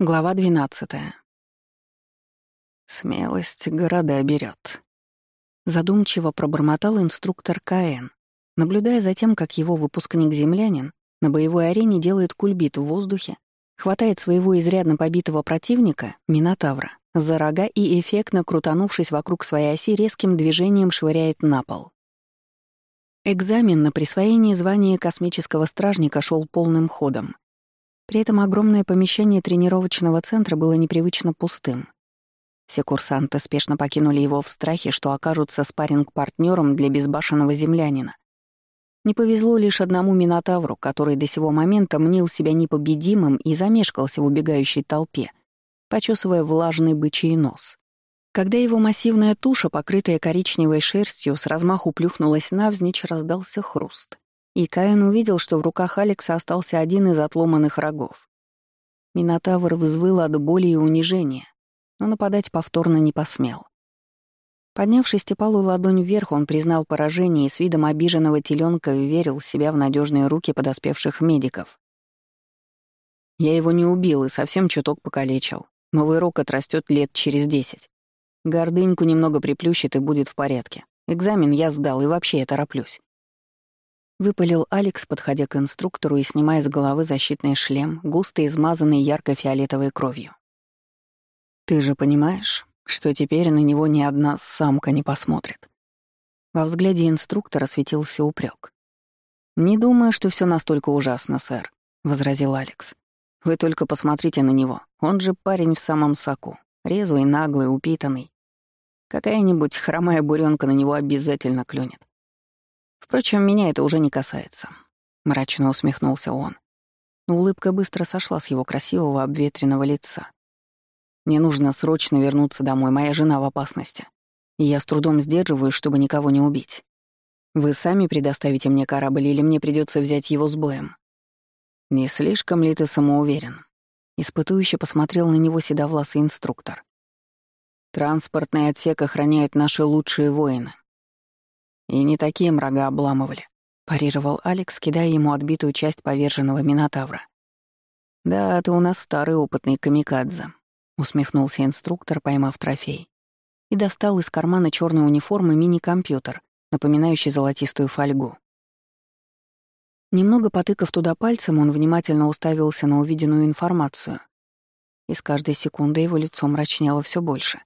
Глава 12. Смелость города берет. Задумчиво пробормотал инструктор КН, наблюдая за тем, как его выпускник-землянин на боевой арене делает кульбит в воздухе, хватает своего изрядно побитого противника, Минотавра, за рога и, эффектно крутанувшись вокруг своей оси, резким движением швыряет на пол. Экзамен на присвоение звания космического стражника шел полным ходом. При этом огромное помещение тренировочного центра было непривычно пустым. Все курсанты спешно покинули его в страхе, что окажутся спарринг-партнером для безбашенного землянина. Не повезло лишь одному Минотавру, который до сего момента мнил себя непобедимым и замешкался в убегающей толпе, почесывая влажный бычий нос. Когда его массивная туша, покрытая коричневой шерстью, с размаху плюхнулась навзничь, раздался хруст. И Каин увидел, что в руках Алекса остался один из отломанных рогов. Минотавр взвыл от боли и унижения, но нападать повторно не посмел. Поднявшись степалую ладонь вверх, он признал поражение и с видом обиженного теленка верил себя в надежные руки подоспевших медиков. Я его не убил и совсем чуток покалечил. Новый рог отрастет лет через десять. Гордыньку немного приплющит и будет в порядке. Экзамен я сдал и вообще я тороплюсь. Выпалил Алекс, подходя к инструктору и снимая с головы защитный шлем, густо измазанный ярко-фиолетовой кровью. «Ты же понимаешь, что теперь на него ни одна самка не посмотрит?» Во взгляде инструктора светился упрек. «Не думаю, что все настолько ужасно, сэр», — возразил Алекс. «Вы только посмотрите на него. Он же парень в самом соку. Резвый, наглый, упитанный. Какая-нибудь хромая буренка на него обязательно клюнет. Впрочем, меня это уже не касается. Мрачно усмехнулся он. Но улыбка быстро сошла с его красивого обветренного лица. Мне нужно срочно вернуться домой, моя жена в опасности. И я с трудом сдерживаюсь, чтобы никого не убить. Вы сами предоставите мне корабль или мне придется взять его с боем? Не слишком ли ты самоуверен? Испытующе посмотрел на него седовласый инструктор. Транспортный отсек охраняют наши лучшие воины. И не такие мрага обламывали, парировал Алекс, кидая ему отбитую часть поверженного Минотавра. «Да, ты у нас старый опытный камикадзе», — усмехнулся инструктор, поймав трофей. И достал из кармана черной униформы мини-компьютер, напоминающий золотистую фольгу. Немного потыкав туда пальцем, он внимательно уставился на увиденную информацию. И с каждой секундой его лицо мрачнело все больше.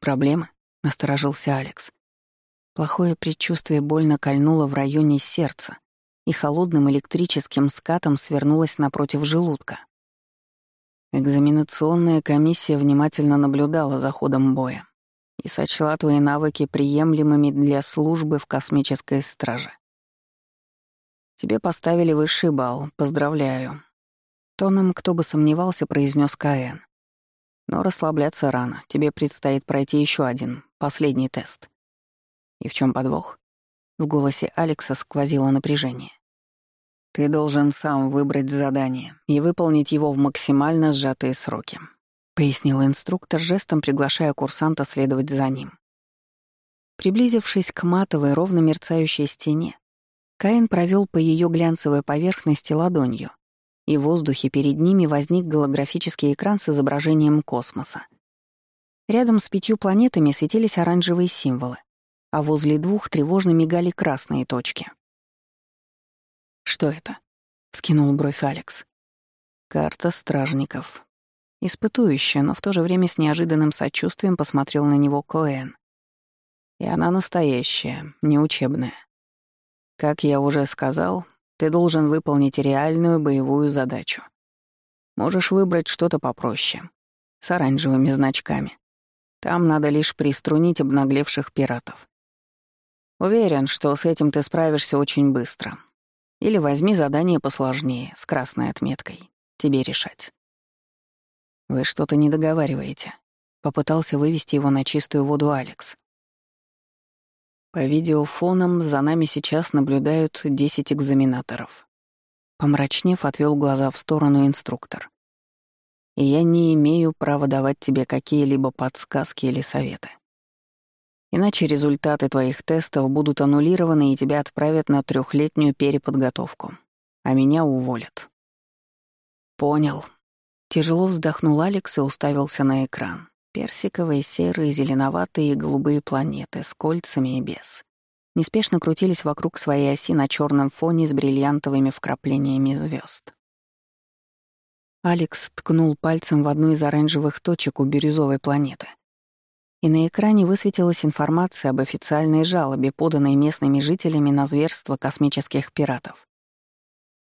«Проблемы?» — насторожился Алекс. Плохое предчувствие больно кольнуло в районе сердца и холодным электрическим скатом свернулось напротив желудка. Экзаменационная комиссия внимательно наблюдала за ходом боя и сочла твои навыки приемлемыми для службы в космической страже. Тебе поставили высший балл, поздравляю. Тоном, кто бы сомневался, произнес Каэн. Но расслабляться рано, тебе предстоит пройти еще один, последний тест. И в чем подвох? В голосе Алекса сквозило напряжение. Ты должен сам выбрать задание и выполнить его в максимально сжатые сроки, пояснил инструктор, жестом приглашая курсанта следовать за ним. Приблизившись к матовой, ровно мерцающей стене, Каин провел по ее глянцевой поверхности ладонью, и в воздухе перед ними возник голографический экран с изображением космоса. Рядом с пятью планетами светились оранжевые символы, а возле двух тревожно мигали красные точки. «Что это?» — скинул бровь Алекс. «Карта стражников». Испытующе, но в то же время с неожиданным сочувствием посмотрел на него Коэн. «И она настоящая, не учебная. Как я уже сказал, ты должен выполнить реальную боевую задачу. Можешь выбрать что-то попроще, с оранжевыми значками. Там надо лишь приструнить обнаглевших пиратов. Уверен, что с этим ты справишься очень быстро. Или возьми задание посложнее, с красной отметкой. Тебе решать. Вы что-то не договариваете. Попытался вывести его на чистую воду Алекс. По видеофонам за нами сейчас наблюдают 10 экзаменаторов. Помрачнев, отвел глаза в сторону инструктор. И я не имею права давать тебе какие-либо подсказки или советы. Иначе результаты твоих тестов будут аннулированы и тебя отправят на трехлетнюю переподготовку, а меня уволят. Понял. Тяжело вздохнул Алекс и уставился на экран. Персиковые, серые, зеленоватые и голубые планеты с кольцами и без. Неспешно крутились вокруг своей оси на черном фоне с бриллиантовыми вкраплениями звезд. Алекс ткнул пальцем в одну из оранжевых точек у бирюзовой планеты. И на экране высветилась информация об официальной жалобе, поданной местными жителями на зверство космических пиратов.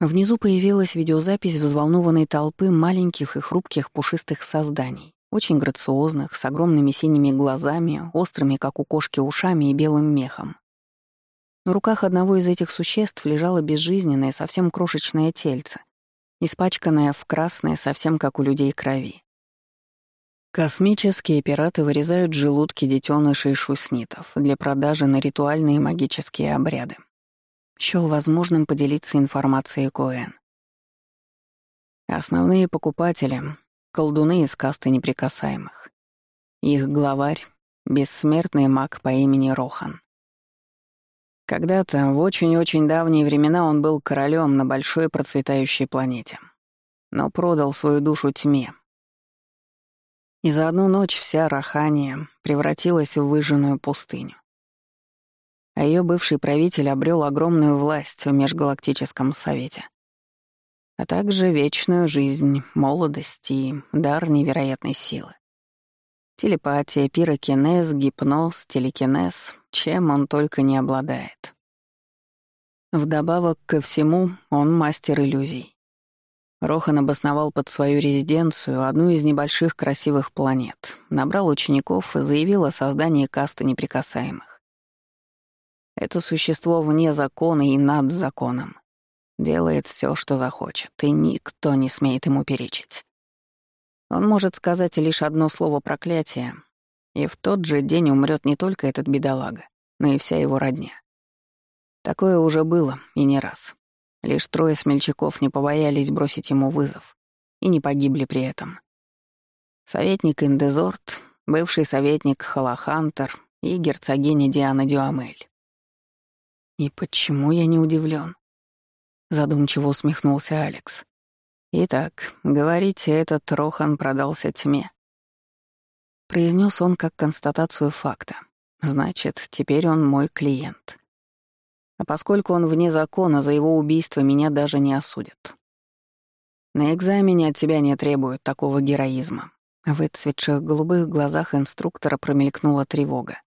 Внизу появилась видеозапись взволнованной толпы маленьких и хрупких пушистых созданий, очень грациозных, с огромными синими глазами, острыми, как у кошки, ушами и белым мехом. На руках одного из этих существ лежало безжизненное, совсем крошечное тельце, испачканное в красное, совсем как у людей крови. Космические пираты вырезают желудки детенышей шуснитов для продажи на ритуальные магические обряды счёл возможным поделиться информацией Коэн. Основные покупатели — колдуны из касты неприкасаемых. Их главарь — бессмертный маг по имени Рохан. Когда-то, в очень-очень давние времена, он был королем на большой процветающей планете, но продал свою душу тьме. И за одну ночь вся Рахания превратилась в выжженную пустыню а ее бывший правитель обрел огромную власть в Межгалактическом Совете, а также вечную жизнь, молодость и дар невероятной силы. Телепатия, пирокинез, гипноз, телекинез, чем он только не обладает. Вдобавок ко всему, он мастер иллюзий. Рохан обосновал под свою резиденцию одну из небольших красивых планет, набрал учеников и заявил о создании касты неприкасаемых. Это существо вне закона и над законом. Делает все, что захочет, и никто не смеет ему перечить. Он может сказать лишь одно слово проклятия, и в тот же день умрет не только этот бедолага, но и вся его родня. Такое уже было, и не раз. Лишь трое смельчаков не побоялись бросить ему вызов и не погибли при этом. Советник Индезорт, бывший советник Халахантер и герцогиня Диана Дюамель. И почему я не удивлен? Задумчиво усмехнулся Алекс. Итак, говорите, этот Рохан продался тьме. Произнес он как констатацию факта. Значит, теперь он мой клиент. А поскольку он вне закона, за его убийство меня даже не осудят. На экзамене от тебя не требуют такого героизма. В выцветших голубых глазах инструктора промелькнула тревога.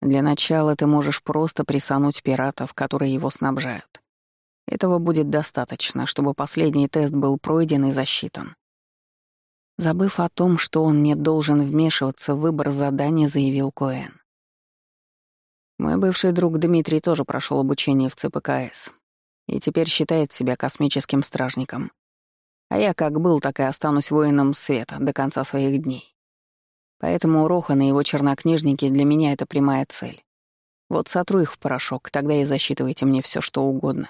Для начала ты можешь просто присануть пиратов, которые его снабжают. Этого будет достаточно, чтобы последний тест был пройден и засчитан. Забыв о том, что он не должен вмешиваться в выбор задания, заявил Коэн. Мой бывший друг Дмитрий тоже прошел обучение в ЦПКС и теперь считает себя космическим стражником. А я как был, так и останусь воином света до конца своих дней. Поэтому Рохан и его чернокнижники для меня — это прямая цель. Вот сотру их в порошок, тогда и засчитывайте мне все, что угодно.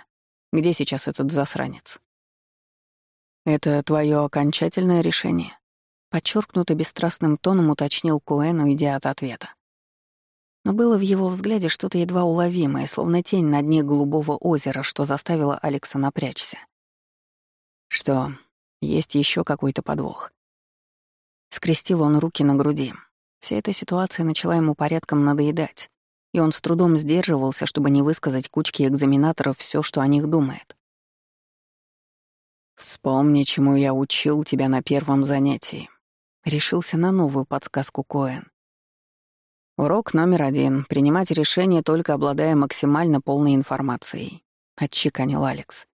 Где сейчас этот засранец? Это твое окончательное решение? Подчеркнуто бесстрастным тоном уточнил Куэн, уйдя от ответа. Но было в его взгляде что-то едва уловимое, словно тень на дне голубого озера, что заставило Алекса напрячься. Что, есть еще какой-то подвох? Скрестил он руки на груди. Вся эта ситуация начала ему порядком надоедать, и он с трудом сдерживался, чтобы не высказать кучке экзаменаторов все, что о них думает. «Вспомни, чему я учил тебя на первом занятии», — решился на новую подсказку Коэн. «Урок номер один — принимать решения, только обладая максимально полной информацией», — отчеканил Алекс.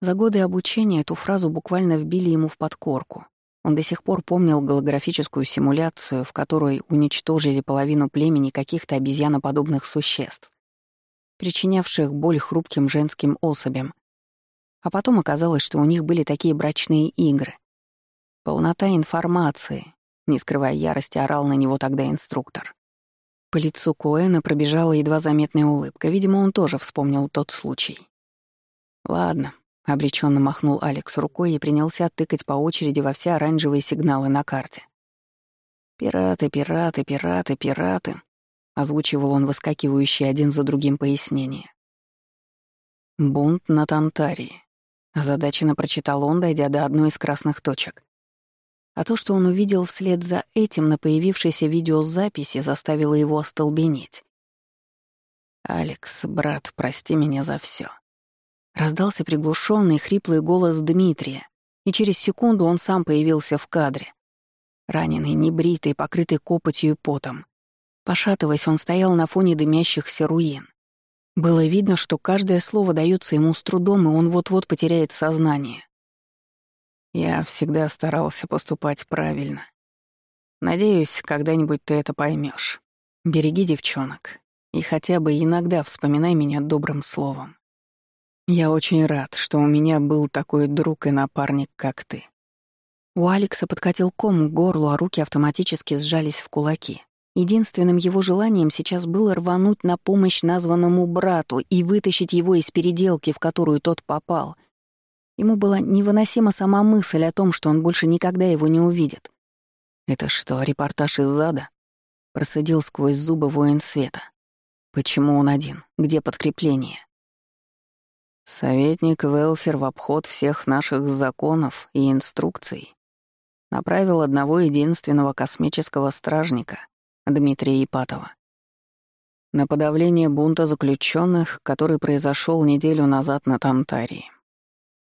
За годы обучения эту фразу буквально вбили ему в подкорку, он до сих пор помнил голографическую симуляцию, в которой уничтожили половину племени каких-то обезьяноподобных существ, причинявших боль хрупким женским особям. А потом оказалось, что у них были такие брачные игры. Полнота информации, не скрывая ярости, орал на него тогда инструктор. По лицу Коэна пробежала едва заметная улыбка. Видимо, он тоже вспомнил тот случай. «Ладно, Обреченно махнул Алекс рукой и принялся тыкать по очереди во все оранжевые сигналы на карте. «Пираты, пираты, пираты, пираты», — озвучивал он выскакивающие один за другим пояснения. «Бунт на Тантарии. Озадаченно прочитал он, дойдя до одной из красных точек. А то, что он увидел вслед за этим на появившейся видеозаписи, заставило его остолбенеть. «Алекс, брат, прости меня за все. Раздался приглушенный хриплый голос Дмитрия, и через секунду он сам появился в кадре. Раненый, небритый, покрытый копотью и потом. Пошатываясь, он стоял на фоне дымящихся руин. Было видно, что каждое слово дается ему с трудом, и он вот-вот потеряет сознание. Я всегда старался поступать правильно. Надеюсь, когда-нибудь ты это поймешь. Береги девчонок и хотя бы иногда вспоминай меня добрым словом. Я очень рад, что у меня был такой друг и напарник, как ты. У Алекса подкатил ком к горлу, а руки автоматически сжались в кулаки. Единственным его желанием сейчас было рвануть на помощь названному брату и вытащить его из переделки, в которую тот попал. Ему была невыносима сама мысль о том, что он больше никогда его не увидит. «Это что, репортаж из зада?» Процедил сквозь зубы воин света. «Почему он один? Где подкрепление?» Советник Велфер в обход всех наших законов и инструкций направил одного единственного космического стражника, Дмитрия Ипатова, на подавление бунта заключенных, который произошел неделю назад на Тантарии.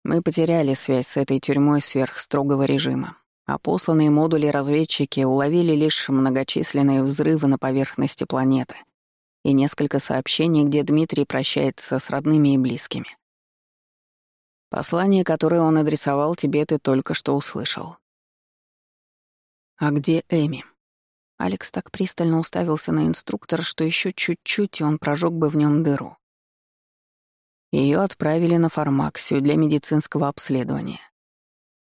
Мы потеряли связь с этой тюрьмой сверхстрогого режима, а посланные модули-разведчики уловили лишь многочисленные взрывы на поверхности планеты и несколько сообщений, где Дмитрий прощается с родными и близкими. Послание, которое он адресовал тебе, ты только что услышал. А где Эми? Алекс так пристально уставился на инструктора, что еще чуть-чуть, и он прожег бы в нем дыру. Ее отправили на фармаксию для медицинского обследования.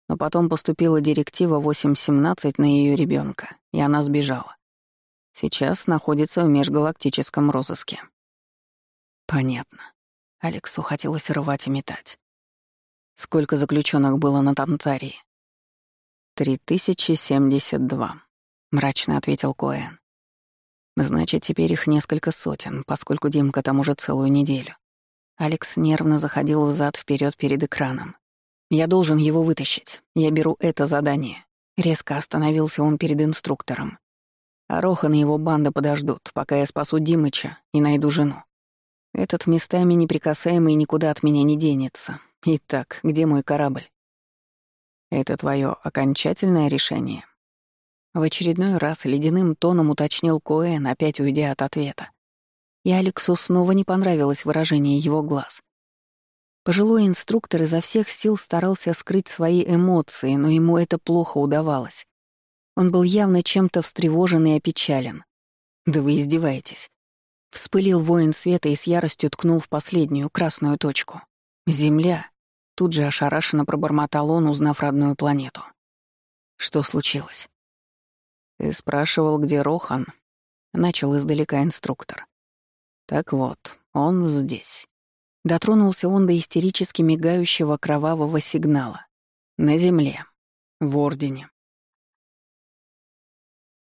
Но потом поступила директива 8.17 на ее ребенка, и она сбежала. Сейчас находится в межгалактическом розыске. Понятно. Алексу хотелось рвать и метать. Сколько заключенных было на Тантарии? «Три тысячи семьдесят два», — мрачно ответил Коэн. «Значит, теперь их несколько сотен, поскольку Димка там уже целую неделю». Алекс нервно заходил взад вперед перед экраном. «Я должен его вытащить. Я беру это задание». Резко остановился он перед инструктором. А Рохан и его банда подождут, пока я спасу Димыча и найду жену. Этот местами неприкасаемый никуда от меня не денется, Итак, где мой корабль? Это твое окончательное решение? В очередной раз ледяным тоном уточнил Коэн, опять уйдя от ответа. И Алексу снова не понравилось выражение его глаз. Пожилой инструктор изо всех сил старался скрыть свои эмоции, но ему это плохо удавалось. Он был явно чем-то встревожен и опечален. «Да вы издеваетесь!» Вспылил воин света и с яростью ткнул в последнюю, красную точку. «Земля!» Тут же ошарашенно пробормотал он, узнав родную планету. Что случилось? Ты спрашивал, где Рохан? Начал издалека инструктор. Так вот, он здесь. Дотронулся он до истерически мигающего кровавого сигнала. На земле. В Ордене.